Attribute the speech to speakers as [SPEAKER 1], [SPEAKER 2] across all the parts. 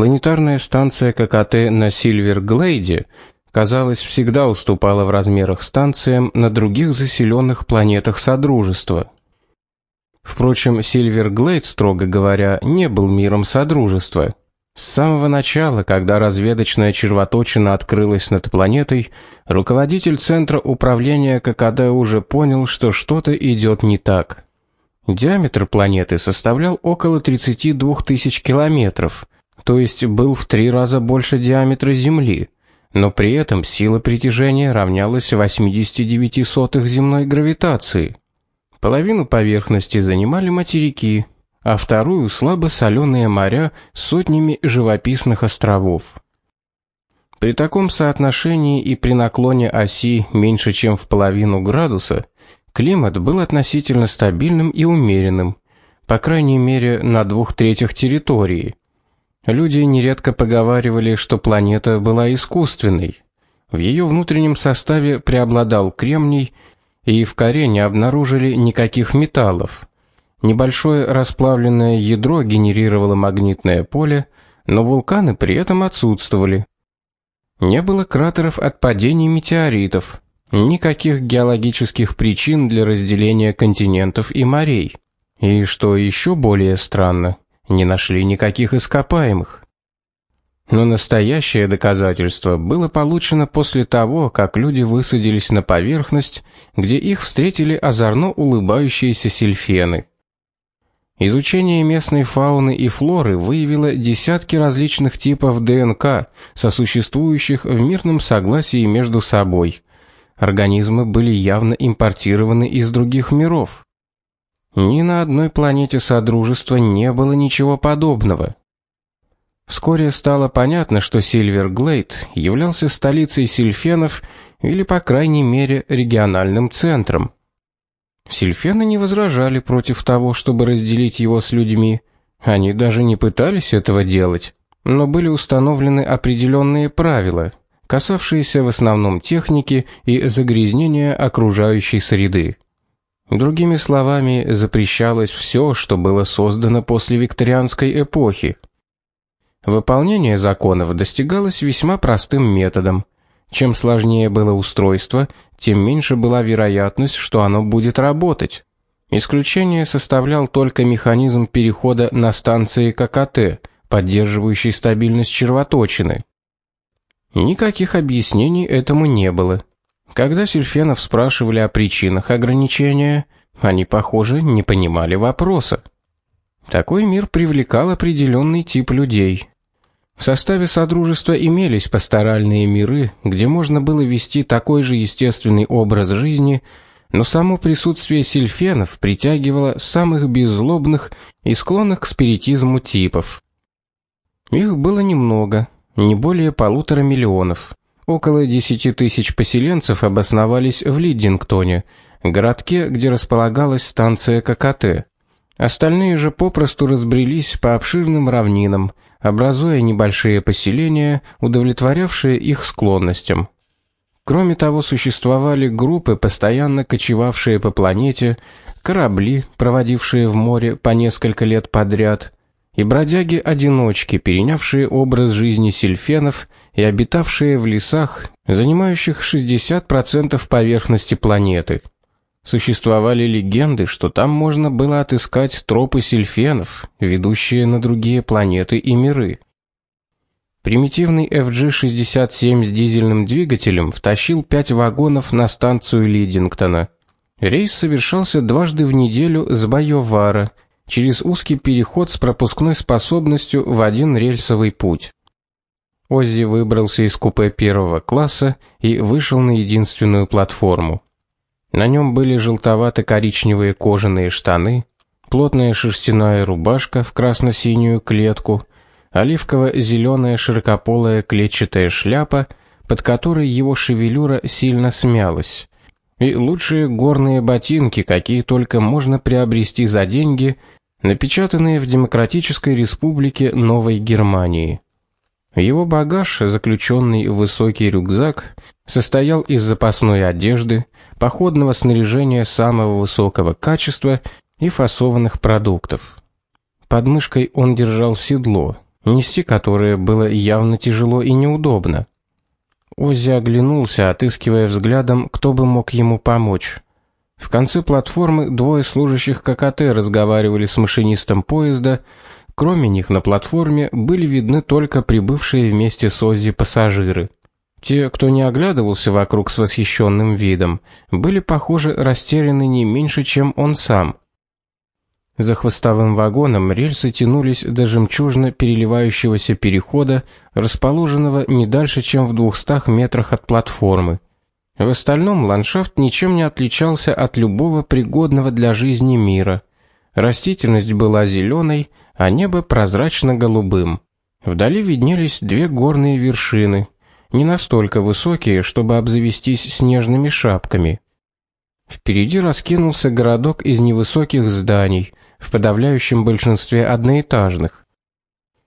[SPEAKER 1] Планетарная станция ККТ на Сильвер-Глейде, казалось, всегда уступала в размерах станциям на других заселенных планетах Содружества. Впрочем, Сильвер-Глейд, строго говоря, не был миром Содружества. С самого начала, когда разведочная червоточина открылась над планетой, руководитель Центра управления ККТ уже понял, что что-то идет не так. Диаметр планеты составлял около 32 тысяч километров, то есть был в три раза больше диаметра Земли, но при этом сила притяжения равнялась 89 сотых земной гравитации. Половину поверхности занимали материки, а вторую слабо соленые моря с сотнями живописных островов. При таком соотношении и при наклоне оси меньше, чем в половину градуса, климат был относительно стабильным и умеренным, по крайней мере, на двух третьих территории. Люди нередко поговаривали, что планета была искусственной. В ее внутреннем составе преобладал кремний, и в коре не обнаружили никаких металлов. Небольшое расплавленное ядро генерировало магнитное поле, но вулканы при этом отсутствовали. Не было кратеров от падений метеоритов, никаких геологических причин для разделения континентов и морей. И что еще более странно, не нашли никаких ископаемых. Но настоящее доказательство было получено после того, как люди высадились на поверхность, где их встретили озорно улыбающиеся сельфены. Изучение местной фауны и флоры выявило десятки различных типов ДНК, сосуществующих в мирном согласии между собой. Организмы были явно импортированы из других миров. Ни на одной планете Содружества не было ничего подобного. Вскоре стало понятно, что Сильверглейд являлся столицей сильфенов или, по крайней мере, региональным центром. Сильфены не возражали против того, чтобы разделить его с людьми. Они даже не пытались этого делать, но были установлены определенные правила, касавшиеся в основном техники и загрязнения окружающей среды. Другими словами, запрещалось все, что было создано после викторианской эпохи. Выполнение законов достигалось весьма простым методом. Чем сложнее было устройство, тем меньше была вероятность, что оно будет работать. Исключение составлял только механизм перехода на станции ККТ, поддерживающий стабильность червоточины. Никаких объяснений этому не было. Когда сельфенов спрашивали о причинах ограничения, они, похоже, не понимали вопроса. Такой мир привлекал определенный тип людей. В составе содружества имелись пасторальные миры, где можно было вести такой же естественный образ жизни, но само присутствие сельфенов притягивало самых беззлобных и склонных к спиритизму типов. Их было немного, не более полутора миллионов. Около 10 тысяч поселенцев обосновались в Лидингтоне, городке, где располагалась станция ККТ. Остальные же попросту разбрелись по обширным равнинам, образуя небольшие поселения, удовлетворявшие их склонностям. Кроме того, существовали группы, постоянно кочевавшие по планете, корабли, проводившие в море по несколько лет подряд, и бродяги-одиночки, перенявшие образ жизни сельфенов и обитавшие в лесах, занимающих 60% поверхности планеты. Существовали легенды, что там можно было отыскать тропы сельфенов, ведущие на другие планеты и миры. Примитивный FG-67 с дизельным двигателем втащил пять вагонов на станцию Лидингтона. Рейс совершался дважды в неделю с Байовара через узкий переход с пропускной способностью в один рельсовый путь. Оззи выбрался из купе первого класса и вышел на единственную платформу. На нем были желтовато-коричневые кожаные штаны, плотная шерстяная рубашка в красно-синюю клетку, оливково зеленая широкополая клетчатая шляпа, под которой его шевелюра сильно смялась, и лучшие горные ботинки, какие только можно приобрести за деньги, напечатанные в Демократической Республике Новой Германии. Его багаж, заключенный в высокий рюкзак, состоял из запасной одежды, походного снаряжения самого высокого качества и фасованных продуктов. Под мышкой он держал седло, нести которые было явно тяжело и неудобно. Оззи оглянулся, отыскивая взглядом, кто бы мог ему помочь. В конце платформы двое служащих ККТ разговаривали с машинистом поезда. Кроме них на платформе были видны только прибывшие вместе с Оззи пассажиры. Те, кто не оглядывался вокруг с восхищенным видом, были, похоже, растеряны не меньше, чем он сам. За хвостовым вагоном рельсы тянулись до жемчужно переливающегося перехода, расположенного не дальше, чем в двухстах метрах от платформы. В остальном ландшафт ничем не отличался от любого пригодного для жизни мира. Растительность была зеленой, а небо прозрачно-голубым. Вдали виднелись две горные вершины, не настолько высокие, чтобы обзавестись снежными шапками. Впереди раскинулся городок из невысоких зданий, в подавляющем большинстве одноэтажных.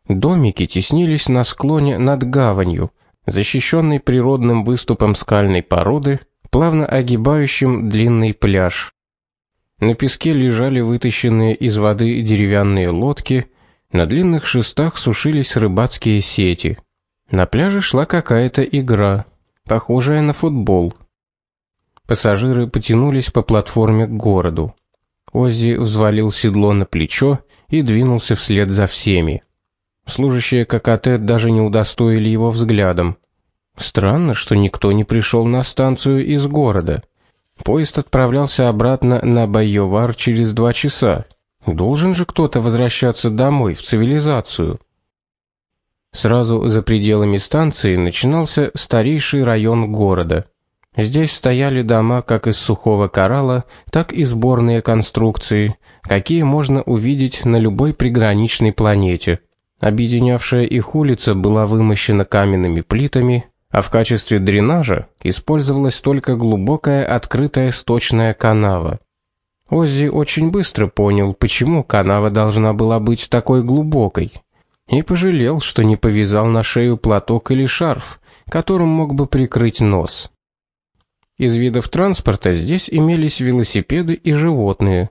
[SPEAKER 1] Домики теснились на склоне над гаванью, защищенный природным выступом скальной породы, плавно огибающим длинный пляж. На песке лежали вытащенные из воды деревянные лодки, на длинных шестах сушились рыбацкие сети. На пляже шла какая-то игра, похожая на футбол. Пассажиры потянулись по платформе к городу. Оззи взвалил седло на плечо и двинулся вслед за всеми. Служащие ККТ даже не удостоили его взглядом. Странно, что никто не пришел на станцию из города. Поезд отправлялся обратно на Байовар через два часа. Должен же кто-то возвращаться домой в цивилизацию. Сразу за пределами станции начинался старейший район города. Здесь стояли дома как из сухого коралла, так и сборные конструкции, какие можно увидеть на любой приграничной планете. Объединявшая их улица была вымощена каменными плитами, а в качестве дренажа использовалась только глубокая открытая сточная канава. Оззи очень быстро понял, почему канава должна была быть такой глубокой, и пожалел, что не повязал на шею платок или шарф, которым мог бы прикрыть нос. Из видов транспорта здесь имелись велосипеды и животные.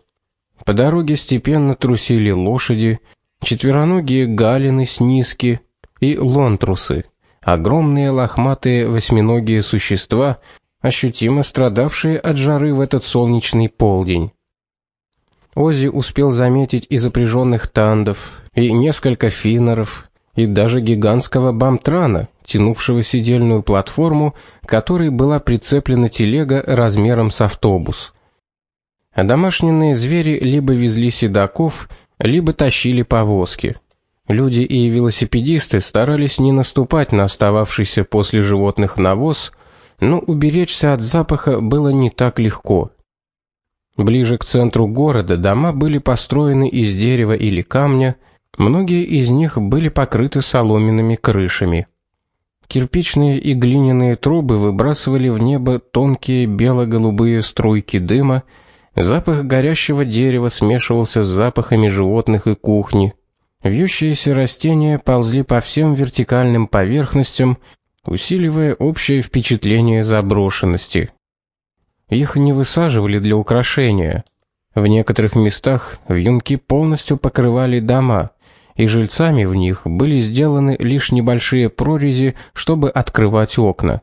[SPEAKER 1] По дороге степенно трусили лошади, четвероногие галины с низки и лонтрусы, огромные лохматые восьминогие существа, ощутимо страдавшие от жары в этот солнечный полдень. Ози успел заметить и запряженных тандов, и несколько финнеров, и даже гигантского бамтрана, тянувшего сидельную платформу, к которой была прицеплена телега размером с автобус. Домашние звери либо везли седаков, либо тащили повозки. Люди и велосипедисты старались не наступать на остававшийся после животных навоз, но уберечься от запаха было не так легко. Ближе к центру города дома были построены из дерева или камня, многие из них были покрыты соломенными крышами. Кирпичные и глиняные трубы выбрасывали в небо тонкие бело-голубые струйки дыма, Запах горящего дерева смешивался с запахами животных и кухни. Вьющиеся растения ползли по всем вертикальным поверхностям, усиливая общее впечатление заброшенности. Их не высаживали для украшения. В некоторых местах вьюнки полностью покрывали дома, и жильцами в них были сделаны лишь небольшие прорези, чтобы открывать окна.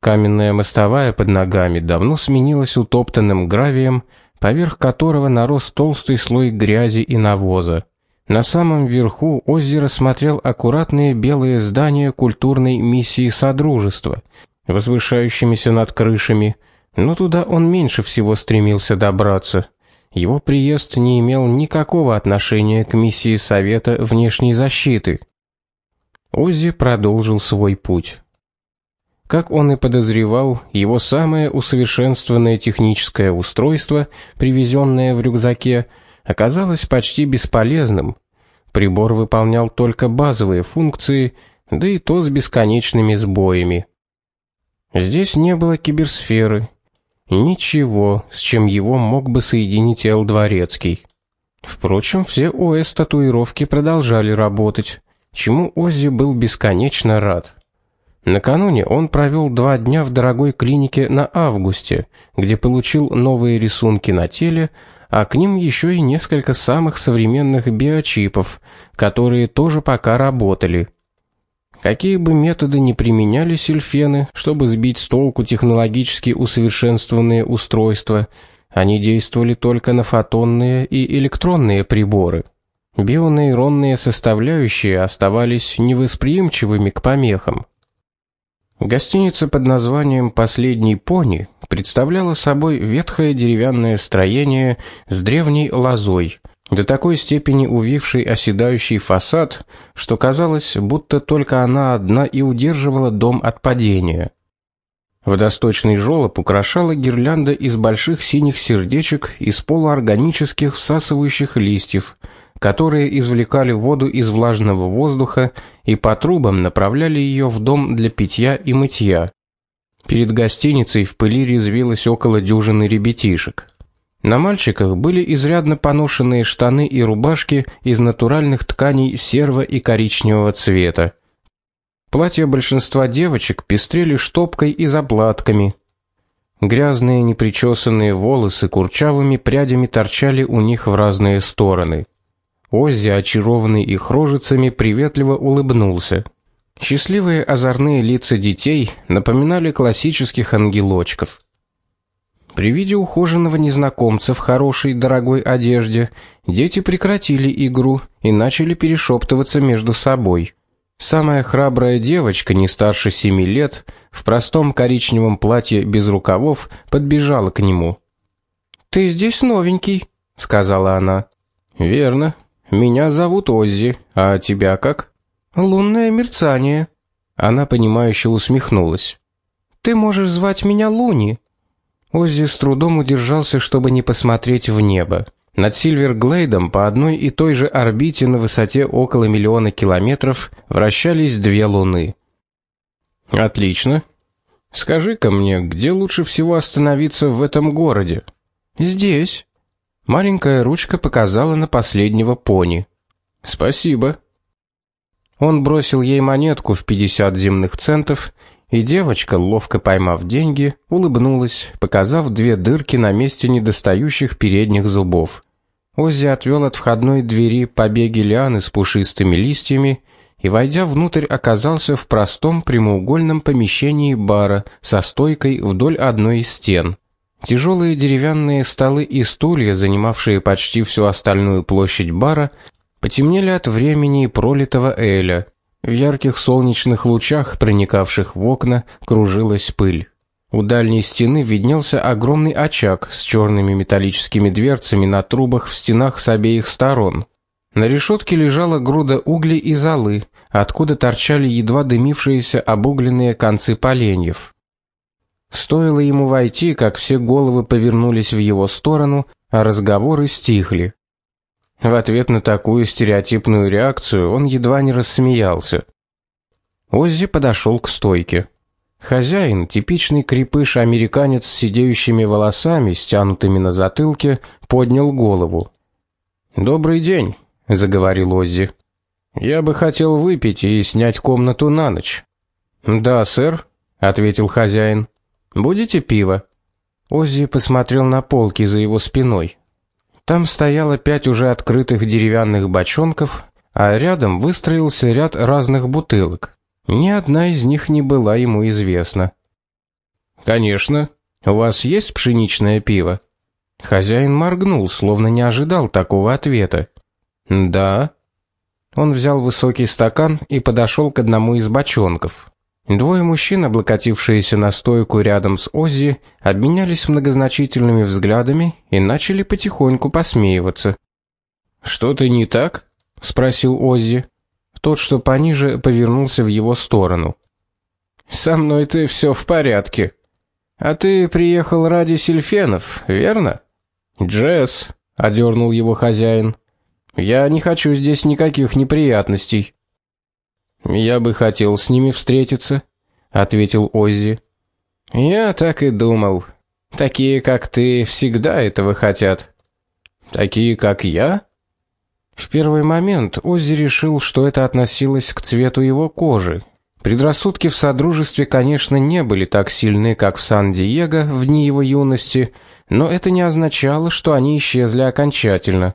[SPEAKER 1] Каменная мостовая под ногами давно сменилась утоптанным гравием, поверх которого нарос толстый слой грязи и навоза. На самом верху озеро смотрел аккуратные белые здания культурной миссии содружества, возвышающимися над крышами, но туда он меньше всего стремился добраться. Его приезд не имел никакого отношения к миссии Совета внешней защиты. Оззи продолжил свой путь. Как он и подозревал, его самое усовершенствованное техническое устройство, привезенное в рюкзаке, оказалось почти бесполезным. Прибор выполнял только базовые функции, да и то с бесконечными сбоями. Здесь не было киберсферы, ничего, с чем его мог бы соединить Эл Дворецкий. Впрочем, все ОС-татуировки продолжали работать, чему Оззи был бесконечно рад. Накануне он провел два дня в дорогой клинике на Августе, где получил новые рисунки на теле, а к ним еще и несколько самых современных биочипов, которые тоже пока работали. Какие бы методы ни применяли сильфены, чтобы сбить с толку технологически усовершенствованные устройства, они действовали только на фотонные и электронные приборы. Бионейронные составляющие оставались невосприимчивыми к помехам. Гостиница под названием Последний пони представляла собой ветхое деревянное строение с древней лозой, до такой степени увивший оседающий фасад, что казалось, будто только она одна и удерживала дом от падения. Водосточный желоб украшала гирлянда из больших синих сердечек из полуорганических всасывающих листьев, которые извлекали воду из влажного воздуха и по трубам направляли ее в дом для питья и мытья. Перед гостиницей в пыли резвилось около дюжины ребятишек. На мальчиках были изрядно поношенные штаны и рубашки из натуральных тканей серого и коричневого цвета. Платья большинства девочек пестрели штопкой и заплатками. Грязные непричесанные волосы курчавыми прядями торчали у них в разные стороны. Оззи, очарованный их рожицами, приветливо улыбнулся. Счастливые озорные лица детей напоминали классических ангелочков. При виде ухоженного незнакомца в хорошей дорогой одежде дети прекратили игру и начали перешептываться между собой. Самая храбрая девочка, не старше семи лет, в простом коричневом платье без рукавов, подбежала к нему. "Ты здесь новенький", сказала она. "Верно. Меня зовут Оззи, а тебя как?" "Лунное мерцание". Она понимающе усмехнулась. "Ты можешь звать меня Луни". Оззи с трудом удержался, чтобы не посмотреть в небо. Над Сильверглейдом по одной и той же орбите на высоте около миллиона километров вращались две луны. Отлично. Скажи-ка мне, где лучше всего остановиться в этом городе? Здесь. Маленькая ручка показала на последнего пони. Спасибо. Он бросил ей монетку в 50 земных центов и девочка, ловко поймав деньги, улыбнулась, показав две дырки на месте недостающих передних зубов. Оззи отвел от входной двери побеги лианы с пушистыми листьями и, войдя внутрь, оказался в простом прямоугольном помещении бара со стойкой вдоль одной из стен. Тяжелые деревянные столы и стулья, занимавшие почти всю остальную площадь бара, потемнели от времени и пролитого эля. В ярких солнечных лучах, проникавших в окна, кружилась пыль. У дальней стены виднелся огромный очаг с черными металлическими дверцами на трубах в стенах с обеих сторон. На решетке лежала груда углей и золы, откуда торчали едва дымившиеся обугленные концы поленьев. Стоило ему войти, как все головы повернулись в его сторону, а разговоры стихли. В ответ на такую стереотипную реакцию он едва не рассмеялся. Оззи подошел к стойке. Хозяин, типичный крепыш-американец с сидеющими волосами, стянутыми на затылке, поднял голову. "Добрый день", заговорил Оззи. "Я бы хотел выпить и снять комнату на ночь". "Да, сэр", ответил хозяин. "Будете пиво?" Оззи посмотрел на полки за его спиной. Там стояло пять уже открытых деревянных бочонков, а рядом выстроился ряд разных бутылок. Ни одна из них не была ему известна. Конечно. У вас есть пшеничное пиво? Хозяин моргнул, словно не ожидал такого ответа. Да. Он взял высокий стакан и подошел к одному из бочонков. Двое мужчин, облокотившиеся на стойку рядом с Оззи, обменялись многозначительными взглядами и начали потихоньку посмеиваться. "Что-то не так?" спросил Оззи. Тот, что пониже, повернулся в его сторону. "Со мной ты все в порядке. А ты приехал ради сильфенов, верно?" "Джесс", одернул его хозяин. "Я не хочу здесь никаких неприятностей". Я бы хотел с ними встретиться, ответил Оззи. Я так и думал. Такие, как ты, всегда этого хотят. Такие, как я? В первый момент Оззи решил, что это относилось к цвету его кожи. Предрассудки в содружестве, конечно, не были так сильны, как в Сан-Диего в дни его юности, но это не означало, что они исчезли окончательно.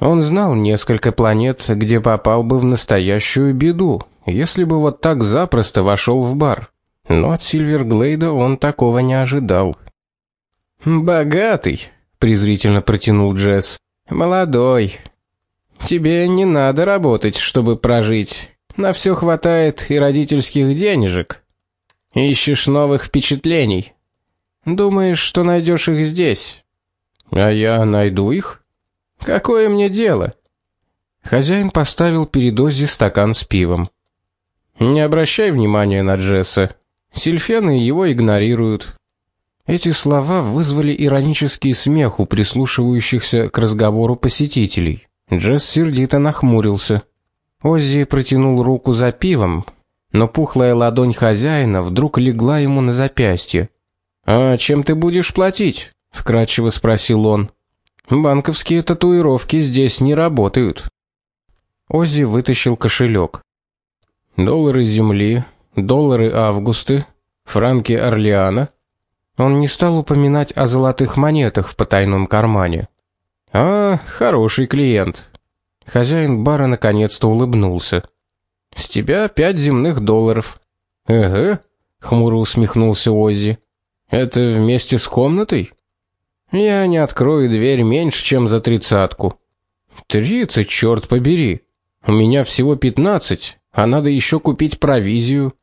[SPEAKER 1] Он знал несколько планет, где попал бы в настоящую беду, если бы вот так запросто вошел в бар. Но от Сильверглейда он такого не ожидал. Богатый, презрительно протянул Джесс. Молодой. Тебе не надо работать, чтобы прожить. На все хватает и родительских денежек. Ищешь новых впечатлений. Думаешь, что найдешь их здесь? А я найду их? Какое мне дело? Хозяин поставил перед Оззи стакан с пивом. Не обращай внимания на Джесса. Сильфены его игнорируют. Эти слова вызвали иронический смех у прислушивающихся к разговору посетителей. Джесс сердито нахмурился. Оззи протянул руку за пивом, но пухлая ладонь хозяина вдруг легла ему на запястье. "А чем ты будешь платить?" вкратчиво спросил он. "Банковские татуировки здесь не работают". Оззи вытащил кошелек. Доллары земли, доллары Августы, франки Орлеана. Он не стал упоминать о золотых монетах в потайном кармане. А, хороший клиент. Хозяин бара наконец-то улыбнулся. С тебя пять земных долларов. Ага, хмуро усмехнулся Оззи. Это вместе с комнатой? Я не открою дверь меньше, чем за тридцатку. Тридцать, черт побери. У меня всего пятнадцать, а надо еще купить провизию.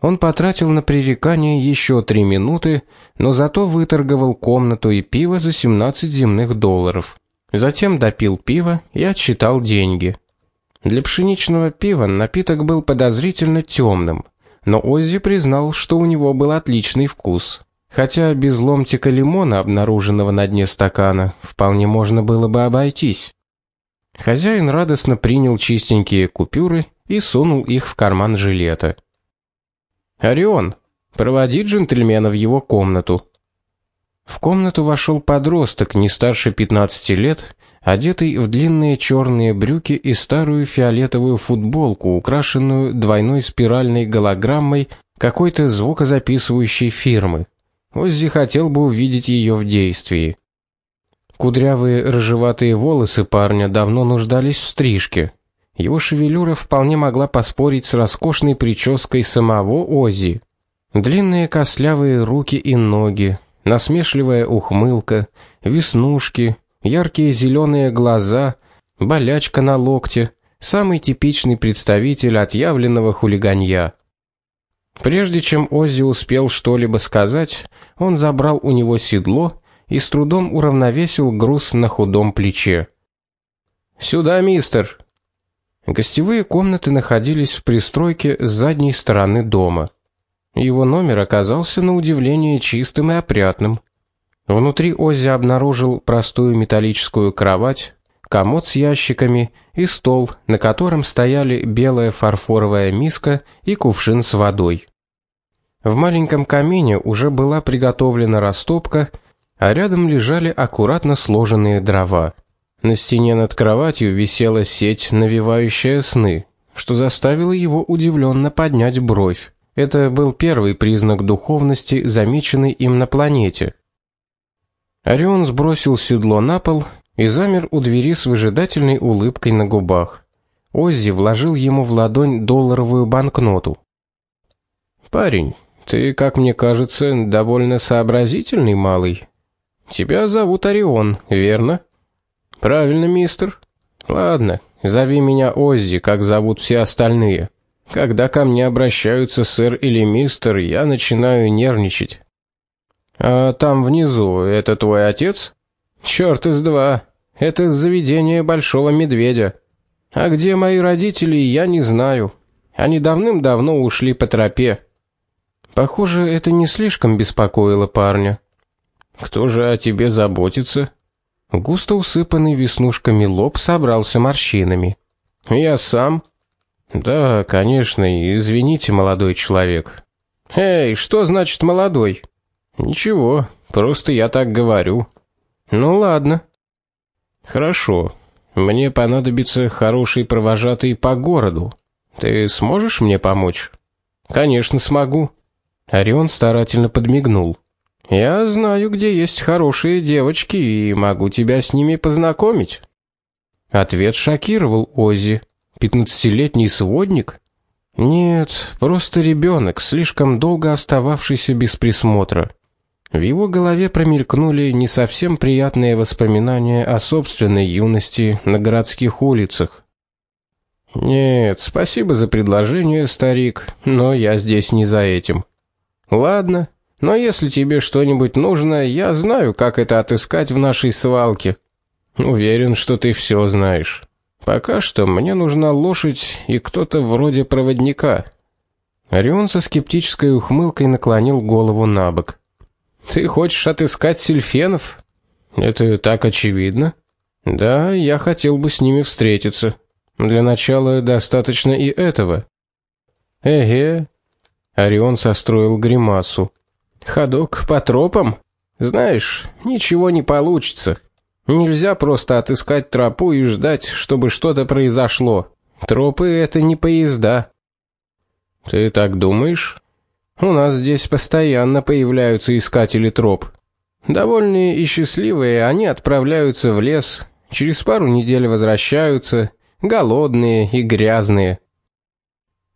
[SPEAKER 1] Он потратил на пререкание еще три минуты, но зато выторговал комнату и пиво за 17 земных долларов. Затем допил пиво и отсчитал деньги. Для пшеничного пива напиток был подозрительно темным, но Оззи признал, что у него был отличный вкус. Хотя без ломтика лимона, обнаруженного на дне стакана, вполне можно было бы обойтись. Хозяин радостно принял чистенькие купюры и сунул их в карман жилета. Орион, проводи джентльмена в его комнату. В комнату вошел подросток не старше 15 лет, одетый в длинные черные брюки и старую фиолетовую футболку, украшенную двойной спиральной голограммой какой-то звукозаписывающей фирмы. Оззи хотел бы увидеть ее в действии. Кудрявые рыжеватые волосы парня давно нуждались в стрижке. Его шевелюра вполне могла поспорить с роскошной прической самого Оззи. Длинные костлявые руки и ноги, насмешливая ухмылка, веснушки, яркие зеленые глаза, болячка на локте, самый типичный представитель отъявленного хулиганья. Прежде чем Оззи успел что-либо сказать, он забрал у него седло и с трудом уравновесил груз на худом плече. "Сюда, мистер". Гостевые комнаты находились в пристройке с задней стороны дома. Его номер оказался на удивление чистым и опрятным. Внутри Оззи обнаружил простую металлическую кровать, комод с ящиками и стол, на котором стояли белая фарфоровая миска и кувшин с водой. В маленьком камине уже была приготовлена растопка, а рядом лежали аккуратно сложенные дрова. На стене над кроватью висела сеть, навевающая сны, что заставило его удивленно поднять бровь. Это был первый признак духовности, замеченный им на планете. Орион сбросил седло на пол и замер у двери с выжидательной улыбкой на губах. Оззи вложил ему в ладонь долларовую банкноту. Парень, ты, как мне кажется, довольно сообразительный малый. Тебя зовут Орион, верно? Правильно, мистер. Ладно, зови меня Оззи, как зовут все остальные. Когда ко мне обращаются сэр или мистер, я начинаю нервничать. А там внизу это твой отец? Чёрт из два. Это заведение большого медведя. А где мои родители, я не знаю. Они давным-давно ушли по тропе. Похоже, это не слишком беспокоило парня. Кто же о тебе заботится? Густо усыпанный веснушками лоб собрался морщинами. Я сам да, конечно, извините, молодой человек. Эй, что значит молодой? Ничего, просто я так говорю. Ну ладно. Хорошо. Мне понадобится хороший провожатый по городу. Ты сможешь мне помочь? Конечно, смогу. Орион старательно подмигнул. Я знаю, где есть хорошие девочки и могу тебя с ними познакомить. Ответ шокировал Ози. Пятнадцатилетний сводник? Нет, просто ребенок, слишком долго остававшийся без присмотра. В его голове промелькнули не совсем приятные воспоминания о собственной юности на городских улицах. Нет, спасибо за предложение, старик, но я здесь не за этим. Ладно, но если тебе что-нибудь нужно, я знаю, как это отыскать в нашей свалке. Уверен, что ты все знаешь. Пока что мне нужна лошадь и кто-то вроде проводника. Орион со скептической ухмылкой наклонил голову набок. Ты хочешь отыскать сильфенов? Это так очевидно. Да, я хотел бы с ними встретиться. Для начала достаточно и этого. Эге. Орион состроил гримасу. Ходок по тропам? Знаешь, ничего не получится. Нельзя просто отыскать тропу и ждать, чтобы что-то произошло. Тропы это не поезда. Ты так думаешь? У нас здесь постоянно появляются искатели троп. Довольные и счастливые, они отправляются в лес, через пару недель возвращаются, голодные и грязные.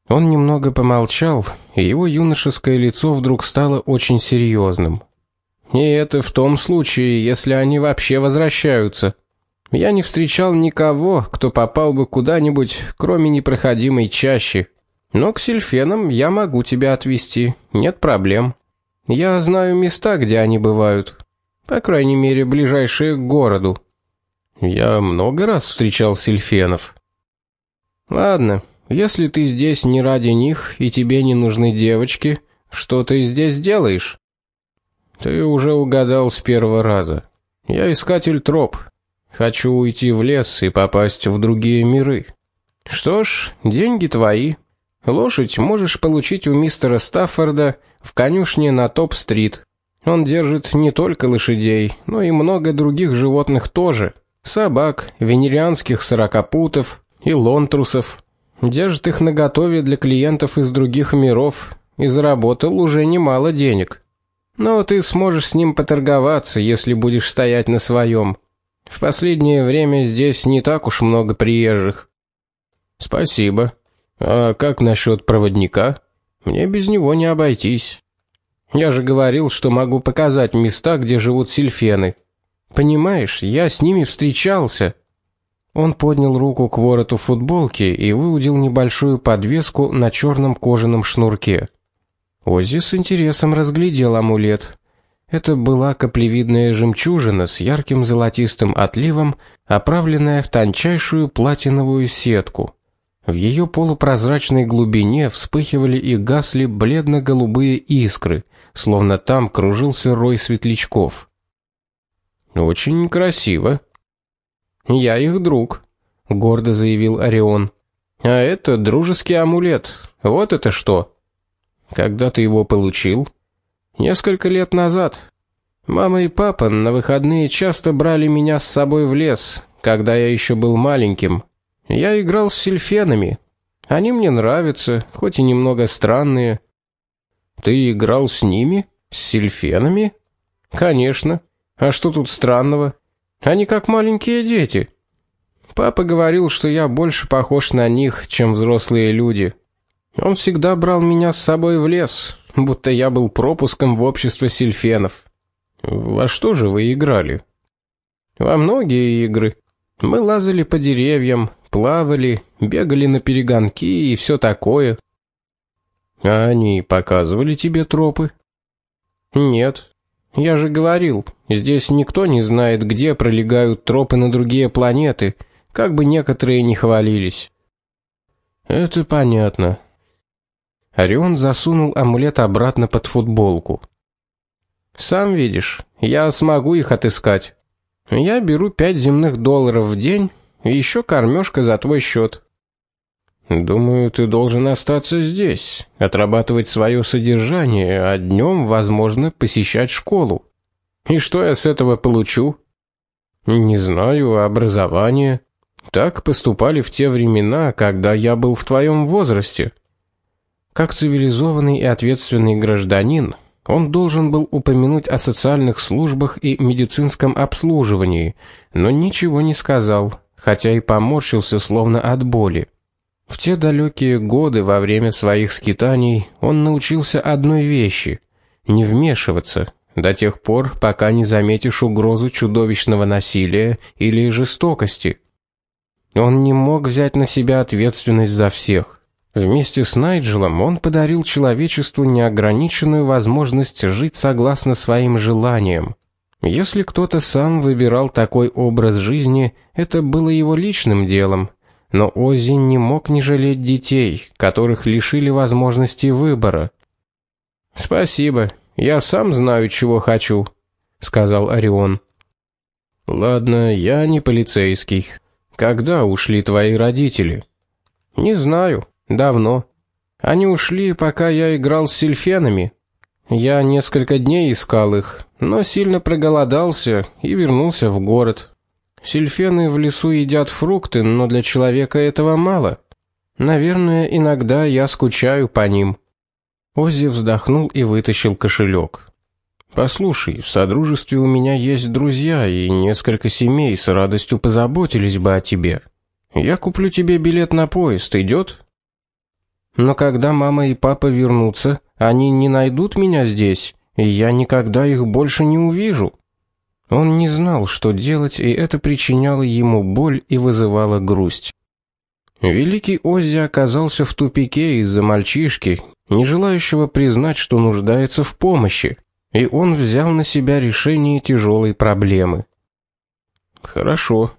[SPEAKER 1] Он немного помолчал, и его юношеское лицо вдруг стало очень серьезным. И это в том случае, если они вообще возвращаются. Я не встречал никого, кто попал бы куда-нибудь, кроме непроходимой чащи. Но к сильфенам я могу тебя отвезти, нет проблем. Я знаю места, где они бывают. По крайней мере, ближайшие к городу. Я много раз встречал сильфенов. Ладно, если ты здесь не ради них и тебе не нужны девочки, что ты здесь делаешь? Ты уже угадал с первого раза. Я искатель троп. Хочу уйти в лес и попасть в другие миры. Что ж, деньги твои. Лошадь можешь получить у мистера Стаффорда в конюшне на Топ-стрит. Он держит не только лошадей, но и много других животных тоже собак, венерианских сорокопутов и лонтрусов. Держит их наготове для клиентов из других миров и заработал уже немало денег. Но ты сможешь с ним поторговаться, если будешь стоять на своем. В последнее время здесь не так уж много приезжих. Спасибо. А как насчет проводника? Мне без него не обойтись. Я же говорил, что могу показать места, где живут сильфены. Понимаешь, я с ними встречался. Он поднял руку к вороту футболки и выудил небольшую подвеску на черном кожаном шнурке. Оззи с интересом разглядел амулет. Это была каплевидная жемчужина с ярким золотистым отливом, оправленная в тончайшую платиновую сетку. В ее полупрозрачной глубине вспыхивали и гасли бледно-голубые искры, словно там кружился рой светлячков. Очень красиво. Я их друг, гордо заявил Орион. А это дружеский амулет. Вот это что? Когда ты его получил? Несколько лет назад. Мама и папа на выходные часто брали меня с собой в лес, когда я еще был маленьким. Я играл с сильфенами. Они мне нравятся, хоть и немного странные. Ты играл с ними? С сильфенами? Конечно. А что тут странного? Они как маленькие дети. Папа говорил, что я больше похож на них, чем взрослые люди. Он всегда брал меня с собой в лес, будто я был пропуском в общество сильфенов. Во что же вы играли? Во многие игры. Мы лазали по деревьям, плавали, бегали на перегонки и все такое. А они показывали тебе тропы? Нет, я же говорил, здесь никто не знает, где пролегают тропы на другие планеты, как бы некоторые не хвалились. Это понятно. Орион засунул амулет обратно под футболку. Сам видишь, я смогу их отыскать. Я беру пять земных долларов в день и еще кормежка за твой счет. Думаю, ты должен остаться здесь, отрабатывать свое содержание, а днем, возможно, посещать школу. И что я с этого получу? Не знаю, образование. Так поступали в те времена, когда я был в твоем возрасте. Как цивилизованный и ответственный гражданин, он должен был упомянуть о социальных службах и медицинском обслуживании, но ничего не сказал, хотя и поморщился словно от боли. В те далекие годы во время своих скитаний он научился одной вещи не вмешиваться до тех пор, пока не заметишь угрозу чудовищного насилия или жестокости. Он не мог взять на себя ответственность за всех. Вместе с Найджелом он подарил человечеству неограниченную возможность жить согласно своим желаниям. Если кто-то сам выбирал такой образ жизни, это было его личным делом, но Оззи не мог не жалеть детей, которых лишили возможности выбора. Спасибо. Я сам знаю, чего хочу, сказал Орион. Ладно, я не полицейский. Когда ушли твои родители? Не знаю. Давно. Они ушли, пока я играл с сильфенами. Я несколько дней искал их, но сильно проголодался и вернулся в город. Сильфены в лесу едят фрукты, но для человека этого мало. Наверное, иногда я скучаю по ним. Оззи вздохнул и вытащил кошелек. Послушай, в содружестве у меня есть друзья, и несколько семей с радостью позаботились бы о тебе. Я куплю тебе билет на поезд, идет? Но когда мама и папа вернутся, они не найдут меня здесь, и я никогда их больше не увижу. Он не знал, что делать, и это причиняло ему боль и вызывало грусть. Великий Оззи оказался в тупике из-за мальчишки, не желающего признать, что нуждается в помощи, и он взял на себя решение тяжелой проблемы. Хорошо.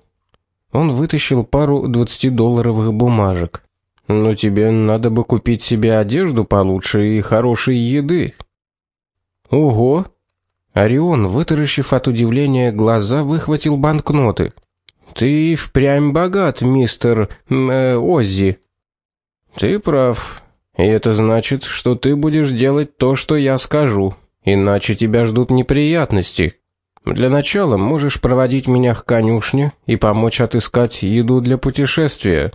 [SPEAKER 1] Он вытащил пару двадцатидолларовых бумажек. Но тебе надо бы купить себе одежду получше и хорошей еды. Ого. Орион, вытаращив от удивления глаза, выхватил банкноты. Ты впрямь богат, мистер э, Оззи. Ты прав. И это значит, что ты будешь делать то, что я скажу, иначе тебя ждут неприятности. Для начала можешь проводить меня к конюшне и помочь отыскать еду для путешествия.